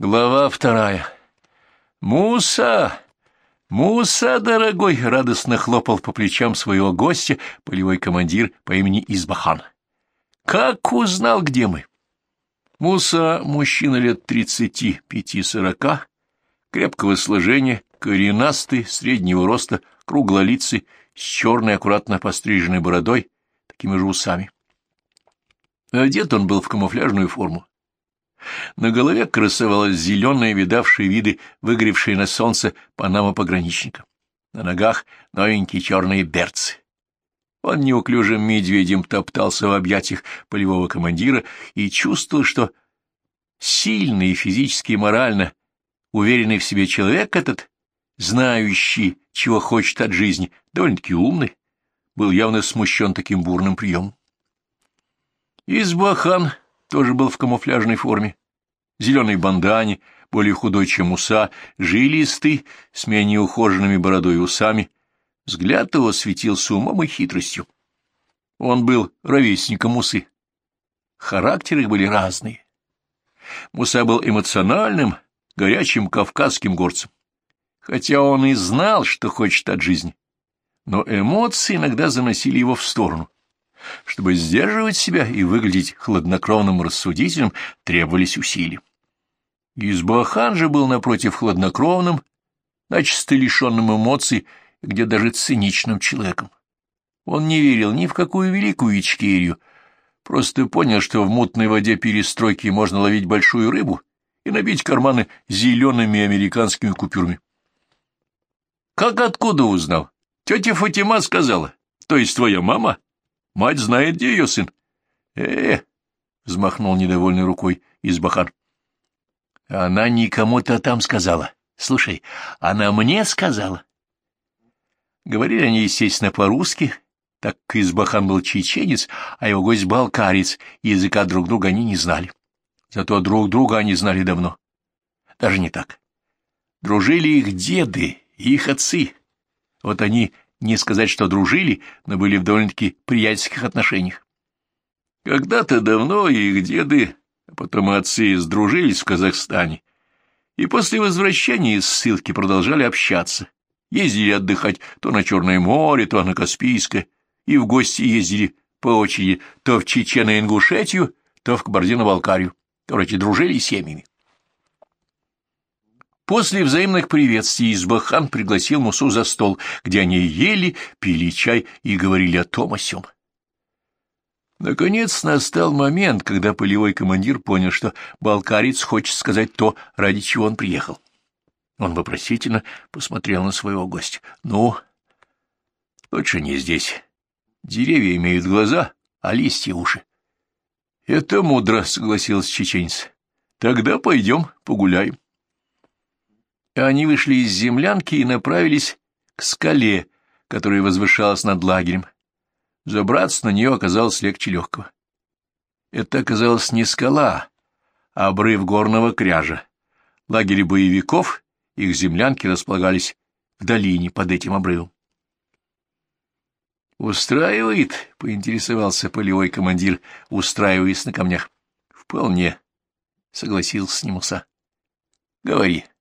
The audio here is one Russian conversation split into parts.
Глава вторая. «Муса! Муса, дорогой!» — радостно хлопал по плечам своего гостя полевой командир по имени Избахан. «Как узнал, где мы?» Муса — мужчина лет тридцати пяти-сорока, крепкого сложения, коренастый, среднего роста, круглолицый, с черной аккуратно постриженной бородой, такими же усами. Одет он был в камуфляжную форму. На голове красовалась зеленая, видавшая виды, выгоревшие на солнце панама пограничника. На ногах новенькие черные берцы. Он неуклюжим медведем топтался в объятиях полевого командира и чувствовал, что сильный физически и морально уверенный в себе человек этот, знающий, чего хочет от жизни, довольно-таки умный, был явно смущен таким бурным приемом. Избахан тоже был в камуфляжной форме, зеленой бандане, более худой, чем уса, жилистый, с менее ухоженными бородой и усами. Взгляд его светился умом и хитростью. Он был ровесником Мусы. Характеры были разные. Муса был эмоциональным, горячим кавказским горцем. Хотя он и знал, что хочет от жизни, но эмоции иногда заносили его в сторону. Чтобы сдерживать себя и выглядеть хладнокровным рассудителем, требовались усилия. Избахан же был, напротив, хладнокровным, начисто лишенным эмоций, где даже циничным человеком. Он не верил ни в какую великую Ичкерию, просто понял, что в мутной воде перестройки можно ловить большую рыбу и набить карманы зелеными американскими купюрами. «Как откуда узнал? Тетя Фатима сказала. То есть твоя мама?» Мать знает, где ее сын. э, -э взмахнул недовольной рукой Избахан. Она никому-то там сказала. Слушай, она мне сказала. Говорили они, естественно, по-русски, так как Избахан был чеченец, а его гость балкарец, и языка друг друга они не знали. Зато друг друга они знали давно. Даже не так. Дружили их деды их отцы. Вот они не сказать, что дружили, но были в довольно-таки приятельских отношениях. Когда-то давно их деды, а потом и отцы сдружились в Казахстане, и после возвращения из ссылки продолжали общаться, ездили отдыхать то на Черное море, то на Каспийское, и в гости ездили по очереди то в Чечено-Ингушетию, то в Кабардино-Балкарию. Короче, дружили семьями. После взаимных приветствий Избахан пригласил Мусу за стол, где они ели, пили чай и говорили о том о сём. Наконец настал момент, когда полевой командир понял, что балкарец хочет сказать то, ради чего он приехал. Он вопросительно посмотрел на своего гостя. — Ну, лучше не здесь. Деревья имеют глаза, а листья — уши. — Это мудро, — согласился чеченец. — Тогда пойдем погуляем. Они вышли из землянки и направились к скале, которая возвышалась над лагерем. Забраться на нее оказалось легче легкого. Это оказалась не скала, а обрыв горного кряжа. Лагерь боевиков, их землянки располагались в долине под этим обрывом. «Устраивает?» — поинтересовался полевой командир, устраиваясь на камнях. «Вполне», — согласился с ним Уса. «Говори». —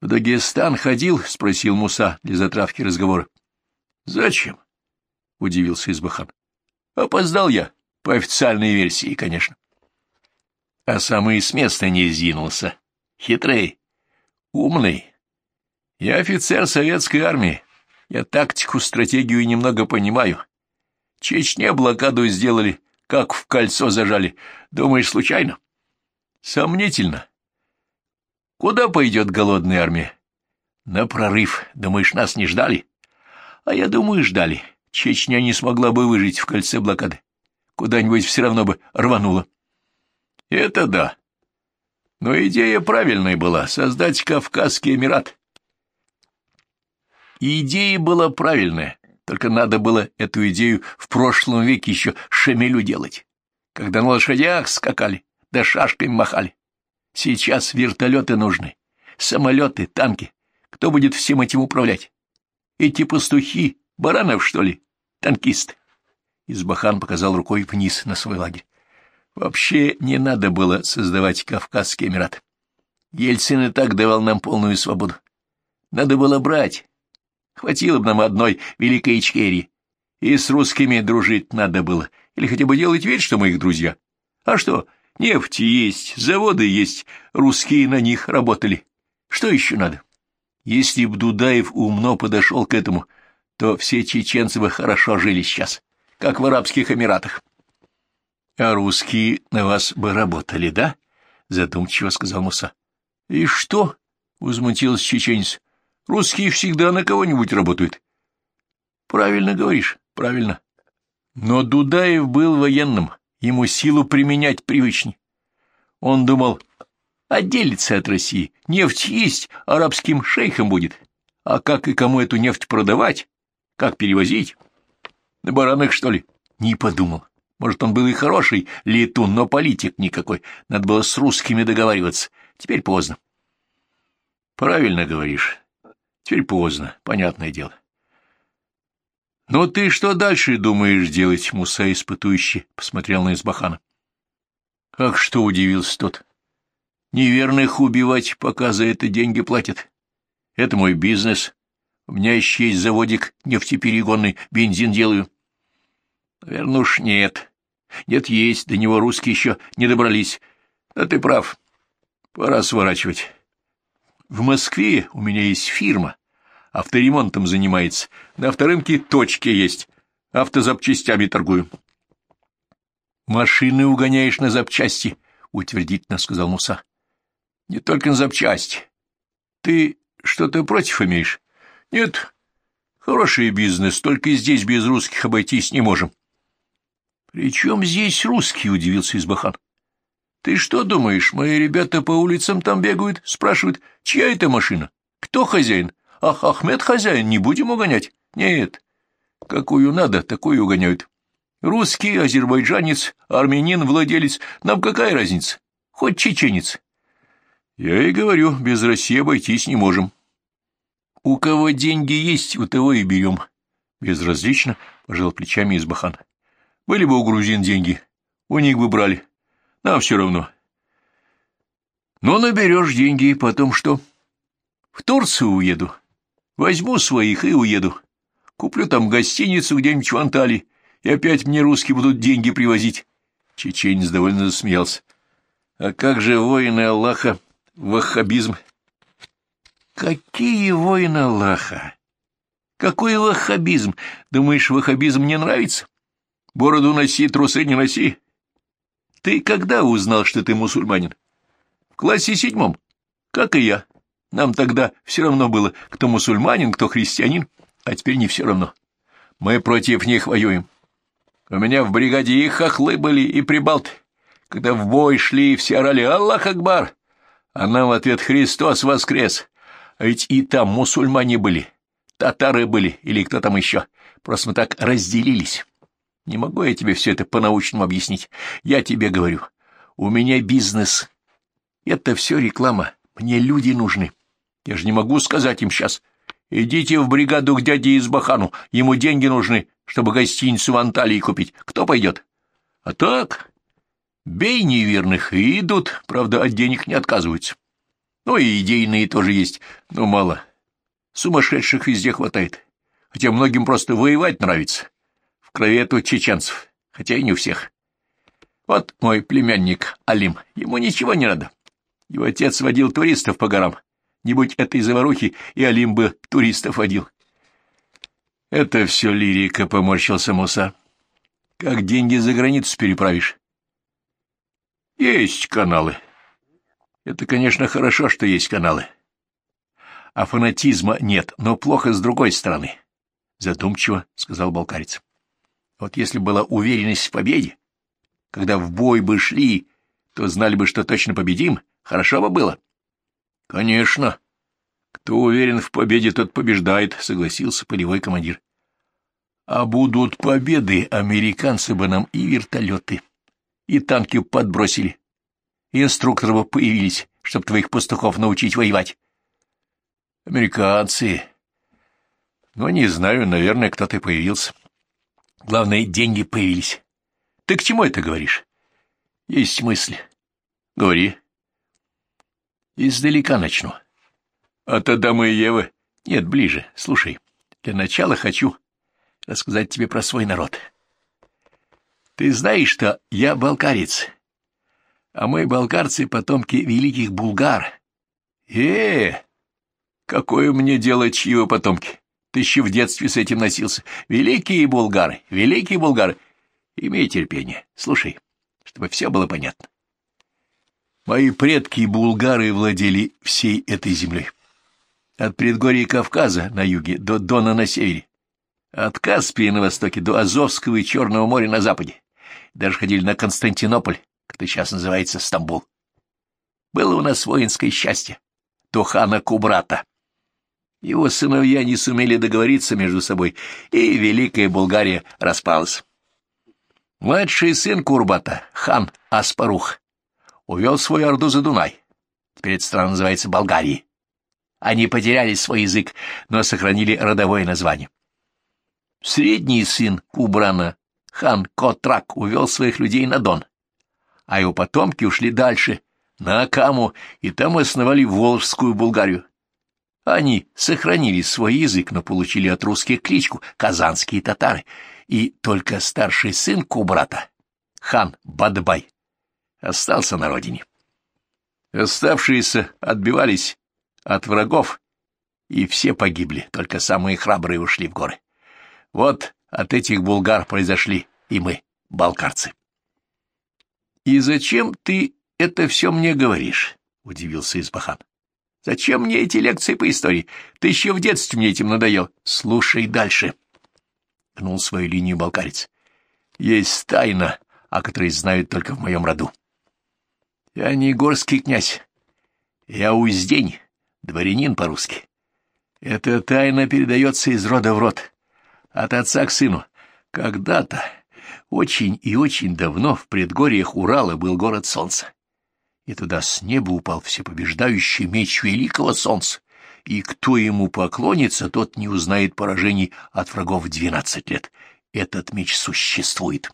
В Дагестан ходил? — спросил Муса для затравки разговора. — Зачем? — удивился Избахан. — Опоздал я, по официальной версии, конечно. А сам и с места не сдвинулся. Хитрый, умный. Я офицер советской армии. Я тактику, стратегию немного понимаю. Чечне блокаду сделали, как в кольцо зажали. Думаешь, случайно? Сомнительно. Куда пойдет голодная армия? На прорыв. Думаешь, нас не ждали? А я думаю, ждали. Чечня не смогла бы выжить в кольце блокады. Куда-нибудь все равно бы рванула. Это да. Но идея правильная была — создать Кавказский Эмират. идея была правильная, только надо было эту идею в прошлом веке еще Шемелю делать, когда на лошадях скакали, да шашками махали. Сейчас вертолеты нужны, самолеты, танки. Кто будет всем этим управлять? Эти пастухи, баранов, что ли? Танкисты. Избахан показал рукой вниз на свой лагерь. Вообще не надо было создавать Кавказский Эмират. Ельцин и так давал нам полную свободу. Надо было брать. Хватило бы нам одной великой Ичкерии. И с русскими дружить надо было. Или хотя бы делать вид, что мы их друзья. А что, нефть есть, заводы есть, русские на них работали. Что еще надо? Если б Дудаев умно подошел к этому, то все чеченцы бы хорошо жили сейчас, как в Арабских Эмиратах. А русские на вас бы работали, да? — задумчиво сказал Муса. — И что? — возмутился чеченец. — Русские всегда на кого-нибудь работают. — Правильно говоришь, правильно. Но Дудаев был военным, ему силу применять привычней. Он думал, отделится от России, нефть есть, арабским шейхом будет. А как и кому эту нефть продавать? Как перевозить? На баранах, что ли? Не подумал. Может, он был и хороший летун, но политик никакой. Надо было с русскими договариваться. Теперь поздно. Правильно говоришь. Теперь поздно, понятное дело. Но ты что дальше думаешь делать, Муса испытующий? Посмотрел на Избахана. Как что удивился тот? Неверных убивать, пока за это деньги платят. Это мой бизнес. У меня еще есть заводик нефтеперегонный, бензин делаю. Наверное уж нет. Нет, есть, до него русские еще не добрались. Да ты прав. Пора сворачивать. В Москве у меня есть фирма. Авторемонтом занимается. На авторынке точки есть. Автозапчастями торгую. Машины угоняешь на запчасти, — утвердительно сказал Муса. Не только на запчасти. Ты что-то против имеешь? Нет. Хороший бизнес, только здесь без русских обойтись не можем. — При чем здесь русские? — удивился Избахан. — Ты что думаешь, мои ребята по улицам там бегают, спрашивают, чья это машина? Кто хозяин? Ах, Ахмед хозяин, не будем угонять? Нет. Какую надо, такую угоняют. Русский, азербайджанец, армянин, владелец, нам какая разница? Хоть чеченец. Я и говорю, без России обойтись не можем. У кого деньги есть, у того и берем. Безразлично пожал плечами Избахан. Были бы у грузин деньги, у них бы брали. Нам все равно. Но наберешь деньги, и потом что? В Турцию уеду. Возьму своих и уеду. Куплю там гостиницу где-нибудь в Анталии, и опять мне русские будут деньги привозить. Чеченец довольно засмеялся. А как же воины Аллаха, ваххабизм? Какие воины Аллаха? Какой ваххабизм? Думаешь, ваххабизм мне нравится? Бороду носи, трусы не носи. Ты когда узнал, что ты мусульманин? В классе седьмом, как и я. Нам тогда все равно было, кто мусульманин, кто христианин, а теперь не все равно. Мы против них воюем. У меня в бригаде и хохлы были, и прибалты. Когда в бой шли, все орали «Аллах Акбар!» А нам в ответ «Христос воскрес!» А ведь и там мусульмане были, татары были, или кто там еще. Просто мы так разделились. Не могу я тебе все это по-научному объяснить. Я тебе говорю, у меня бизнес. Это все реклама. Мне люди нужны. Я же не могу сказать им сейчас. Идите в бригаду к дяде Избахану. Ему деньги нужны, чтобы гостиницу в Анталии купить. Кто пойдет? А так, бей неверных и идут. Правда, от денег не отказываются. Ну и идейные тоже есть, но мало. Сумасшедших везде хватает. Хотя многим просто воевать нравится в крови тут чеченцев, хотя и не у всех. Вот мой племянник Алим, ему ничего не надо. Его отец водил туристов по горам. Не будь этой заварухи, и Алим бы туристов водил. Это все лирика, — поморщился Муса. Как деньги за границу переправишь? Есть каналы. Это, конечно, хорошо, что есть каналы. А фанатизма нет, но плохо с другой стороны. Задумчиво, — сказал балкарец. Вот если была уверенность в победе, когда в бой бы шли, то знали бы, что точно победим, хорошо бы было. — Конечно. Кто уверен в победе, тот побеждает, — согласился полевой командир. — А будут победы, американцы бы нам и вертолеты, и танки подбросили, и инструкторы бы появились, чтобы твоих пастухов научить воевать. — Американцы. Ну, не знаю, наверное, кто-то появился. — Главное, деньги появились. Ты к чему это говоришь? Есть мысль. Говори. Издалека начну. От Адама и Евы? Нет, ближе. Слушай, для начала хочу рассказать тебе про свой народ. Ты знаешь, что я балкарец, а мы, балкарцы, потомки великих булгар. Э, какое мне дело, чьи вы потомки? Ты еще в детстве с этим носился. Великие булгары, великие булгары. Имей терпение, слушай, чтобы все было понятно. Мои предки булгары владели всей этой землей. От предгорья Кавказа на юге до Дона на севере. От Каспия на востоке до Азовского и Черного моря на западе. Даже ходили на Константинополь, который сейчас называется Стамбул. Было у нас воинское счастье. До хана Кубрата. Его сыновья не сумели договориться между собой, и Великая Булгария распалась. Младший сын Курбата, хан Аспарух, увел свою орду за Дунай. Теперь эта страна называется Болгарией. Они потеряли свой язык, но сохранили родовое название. Средний сын Кубрана, хан Котрак, увел своих людей на Дон, а его потомки ушли дальше, на Акаму, и там основали Волжскую Булгарию. Они сохранили свой язык, но получили от русских кличку «казанские татары», и только старший сын Кубрата, хан Бадбай, остался на родине. Оставшиеся отбивались от врагов, и все погибли, только самые храбрые ушли в горы. Вот от этих булгар произошли и мы, балкарцы. — И зачем ты это все мне говоришь? — удивился Избахан. Зачем мне эти лекции по истории? Ты еще в детстве мне этим надоел. Слушай дальше. Гнул свою линию балкарец. Есть тайна, о которой знают только в моем роду. Я не горский князь. Я уздень, дворянин по-русски. Эта тайна передается из рода в род, от отца к сыну. Когда-то, очень и очень давно, в предгорьях Урала был город Солнца и туда с неба упал всепобеждающий меч великого солнца, и кто ему поклонится, тот не узнает поражений от врагов двенадцать лет. Этот меч существует.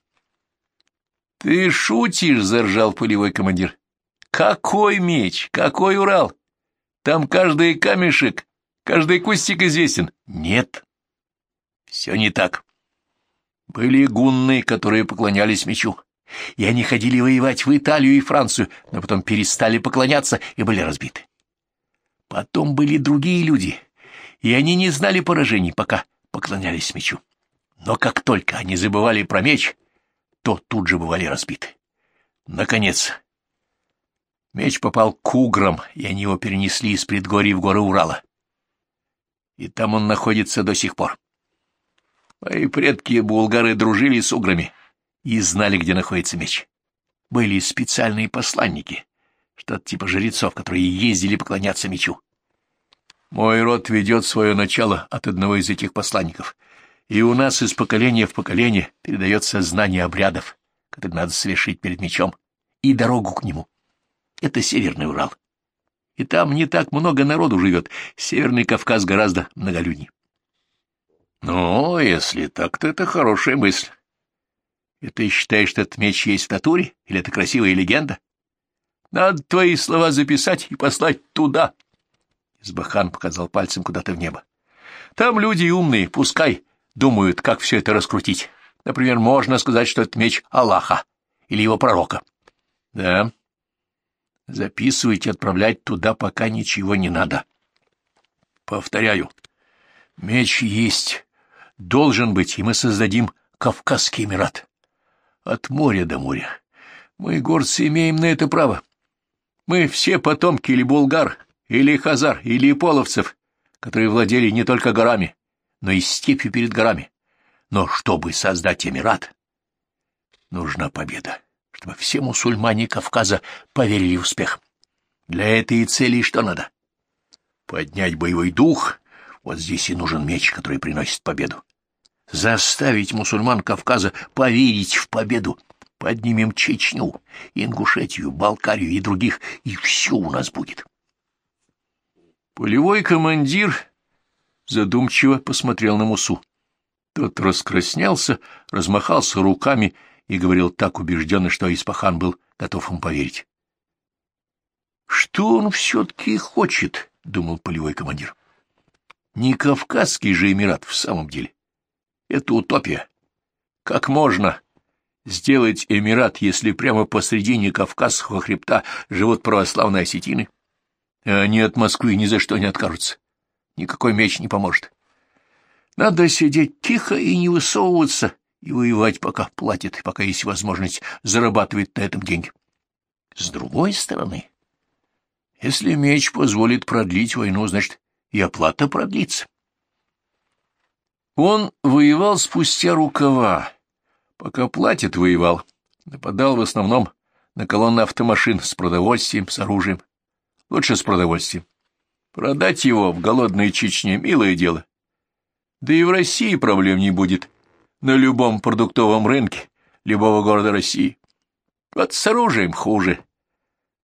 — Ты шутишь, — заржал полевой командир. — Какой меч? Какой Урал? Там каждый камешек, каждый кустик известен. Нет. Все не так. Были гунны, которые поклонялись мечу и они ходили воевать в Италию и Францию, но потом перестали поклоняться и были разбиты. Потом были другие люди, и они не знали поражений, пока поклонялись мечу. Но как только они забывали про меч, то тут же бывали разбиты. Наконец, меч попал к уграм, и они его перенесли из предгорий в горы Урала. И там он находится до сих пор. Мои предки булгары дружили с уграми, и знали, где находится меч. Были специальные посланники, что-то типа жрецов, которые ездили поклоняться мечу. Мой род ведет свое начало от одного из этих посланников, и у нас из поколения в поколение передается знание обрядов, которые надо совершить перед мечом, и дорогу к нему. Это Северный Урал. И там не так много народу живет, Северный Кавказ гораздо многолюдней. Ну, если так, то это хорошая мысль. И ты считаешь, что этот меч есть в натуре? Или это красивая легенда? Надо твои слова записать и послать туда. Избахан показал пальцем куда-то в небо. Там люди умные, пускай думают, как все это раскрутить. Например, можно сказать, что это меч Аллаха или его пророка. Да. Записывайте, отправлять туда, пока ничего не надо. Повторяю, меч есть, должен быть, и мы создадим Кавказский Эмират. От моря до моря. Мы, горцы, имеем на это право. Мы все потомки или булгар, или хазар, или половцев, которые владели не только горами, но и степью перед горами. Но чтобы создать Эмират, нужна победа, чтобы все мусульмане Кавказа поверили в успех. Для этой цели что надо? Поднять боевой дух, вот здесь и нужен меч, который приносит победу заставить мусульман Кавказа поверить в победу. Поднимем Чечню, Ингушетию, Балкарию и других, и все у нас будет. Полевой командир задумчиво посмотрел на Мусу. Тот раскраснялся, размахался руками и говорил так убежденно, что Испахан был готов ему поверить. «Что он все-таки хочет?» — думал полевой командир. «Не Кавказский же Эмират в самом деле. Это утопия. Как можно сделать Эмират, если прямо посредине Кавказского хребта живут православные осетины? Они от Москвы ни за что не откажутся. Никакой меч не поможет. Надо сидеть тихо и не высовываться, и воевать, пока платят, пока есть возможность зарабатывать на этом деньги. С другой стороны, если меч позволит продлить войну, значит, и оплата продлится. Он воевал спустя рукава. Пока платит, воевал. Нападал в основном на колонны автомашин с продовольствием, с оружием. Лучше с продовольствием. Продать его в голодной Чечне — милое дело. Да и в России проблем не будет. На любом продуктовом рынке любого города России. Вот с оружием хуже.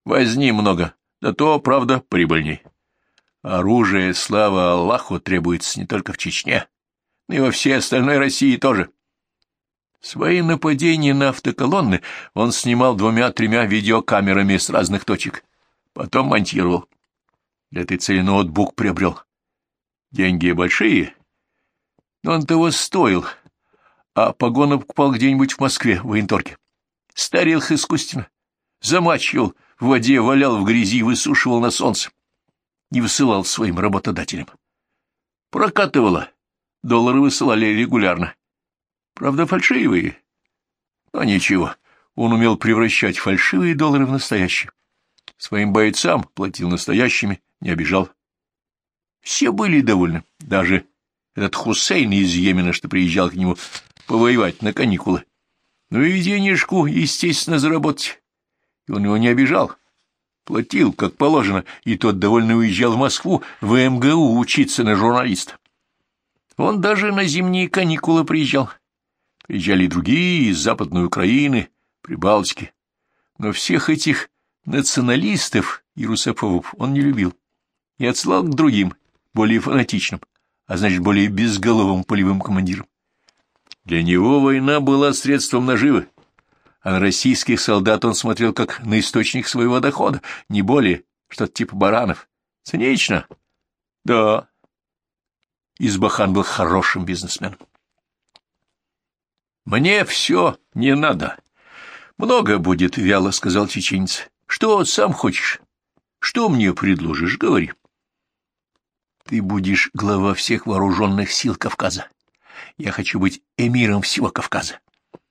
Возни много, да то, правда, прибыльней. Оружие, слава Аллаху, требуется не только в Чечне, но и во всей остальной России тоже. Свои нападения на автоколонны он снимал двумя-тремя видеокамерами с разных точек. Потом монтировал. Для этой цели ноутбук приобрел. Деньги большие, но он того стоил, а погоны покупал где-нибудь в Москве, в военторге. Старил их искусственно, замачивал в воде, валял в грязи, высушивал на солнце. Не высылал своим работодателям. Прокатывало. Доллары высылали регулярно. Правда, фальшивые. Но ничего, он умел превращать фальшивые доллары в настоящие. Своим бойцам платил настоящими, не обижал. Все были довольны, даже этот Хусейн из Йемена, что приезжал к нему повоевать на каникулы. Ну и денежку, естественно, заработать. И он его не обижал. Платил, как положено, и тот довольно уезжал в Москву, в МГУ учиться на журналиста. Он даже на зимние каникулы приезжал. Приезжали и другие из Западной Украины, Прибалтики. Но всех этих националистов и русофобов он не любил и отсылал к другим, более фанатичным, а значит, более безголовым полевым командирам. Для него война была средством наживы, а на российских солдат он смотрел как на источник своего дохода, не более, что-то типа баранов. Цинично? Да. Избахан был хорошим бизнесменом. «Мне все не надо. Много будет, — вяло сказал чеченец. Что сам хочешь? Что мне предложишь, говори. Ты будешь глава всех вооруженных сил Кавказа. Я хочу быть эмиром всего Кавказа.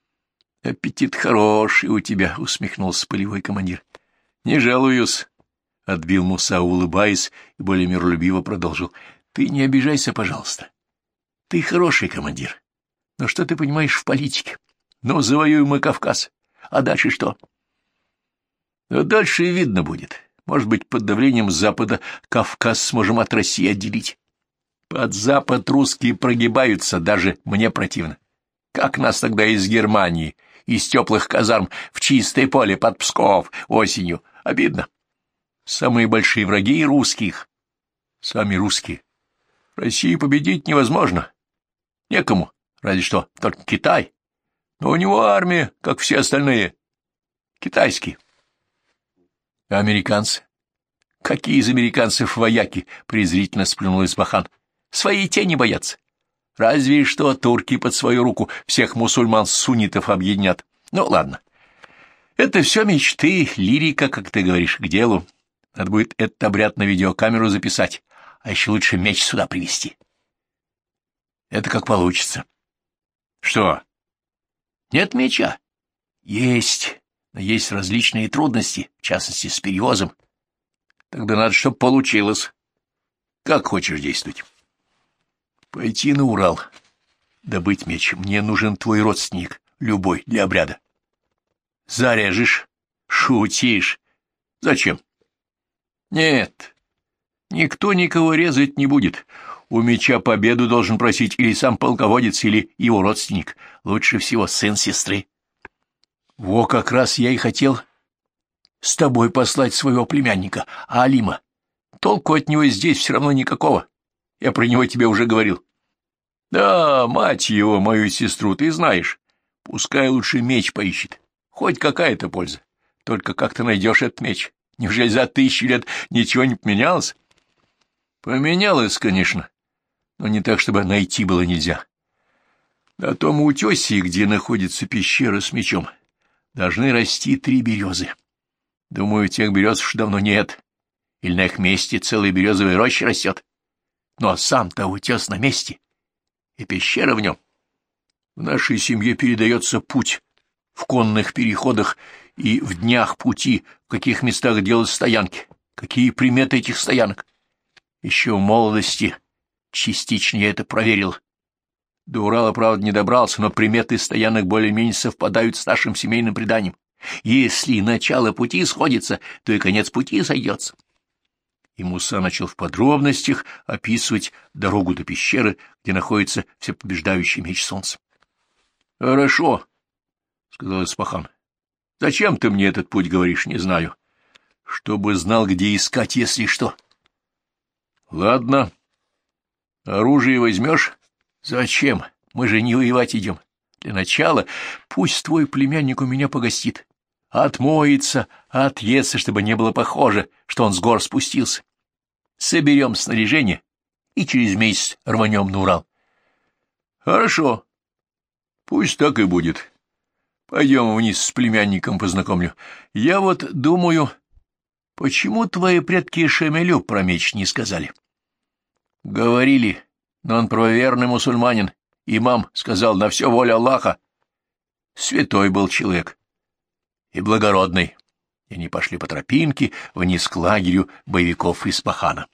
— Аппетит хороший у тебя, — усмехнулся полевой командир. — Не жалуюсь, — отбил Муса, улыбаясь, и более миролюбиво продолжил. — Ты не обижайся, пожалуйста. Ты хороший командир. Но что ты понимаешь в политике? Ну, завоюем мы Кавказ. А дальше что? А дальше видно будет. Может быть, под давлением Запада Кавказ сможем от России отделить. Под Запад русские прогибаются, даже мне противно. Как нас тогда из Германии, из теплых казарм, в чистое поле под Псков осенью? Обидно. Самые большие враги русских. Сами русские. Россию победить невозможно. Некому, разве что только Китай. Но у него армия, как все остальные. Китайские. А американцы? Какие из американцев вояки? презрительно сплюнул Избахан. Свои тени боятся. Разве что турки под свою руку всех мусульман-суннитов объединят. Ну, ладно. Это все мечты, лирика, как ты говоришь, к делу. Надо будет этот обряд на видеокамеру записать, а еще лучше меч сюда привезти. Это как получится. Что? Нет меча? Есть но есть различные трудности, в частности, с перевозом. Тогда надо, чтобы получилось. Как хочешь действовать? Пойти на Урал, добыть меч. Мне нужен твой родственник, любой, для обряда. Заряжешь, шутишь. Зачем? Нет, никто никого резать не будет. У меча победу должен просить или сам полководец, или его родственник. Лучше всего сын сестры. Во как раз я и хотел с тобой послать своего племянника, а Алима. Толку от него здесь все равно никакого. Я про него тебе уже говорил. Да, мать его, мою сестру, ты знаешь. Пускай лучше меч поищет. Хоть какая-то польза. только как ты найдешь этот меч? Неужели за тысячу лет ничего не поменялось? Поменялось, конечно, но не так, чтобы найти было нельзя. На том утесе, где находится пещера с мечом, должны расти три березы. Думаю, тех берез уж давно нет. Или на их месте целая березовая роща растет. Но сам-то утес на месте, и пещера в нем. В нашей семье передается путь в конных переходах и в днях пути, в каких местах делать стоянки, какие приметы этих стоянок. Еще в молодости частично я это проверил. До Урала, правда, не добрался, но приметы стоянок более-менее совпадают с нашим семейным преданием. Если начало пути сходится, то и конец пути сойдется. И Муса начал в подробностях описывать дорогу до пещеры, где находится всепобеждающий меч солнца. — Хорошо, — сказал Испахан. — Зачем ты мне этот путь говоришь, не знаю. Чтобы знал, где искать, если что. — Ладно. Оружие возьмешь? — Зачем? Мы же не воевать идем. Для начала пусть твой племянник у меня погостит. Отмоется, отъестся, чтобы не было похоже, что он с гор спустился. Соберем снаряжение и через месяц рванем на Урал. — Хорошо. Пусть так и будет. Пойдем вниз с племянником познакомлю. Я вот думаю, почему твои предки Шемелю про меч не сказали? — Говорили, но он правоверный мусульманин. Имам сказал, на все воля Аллаха. Святой был человек и благородный и они пошли по тропинке вниз к лагерю боевиков из Пахана.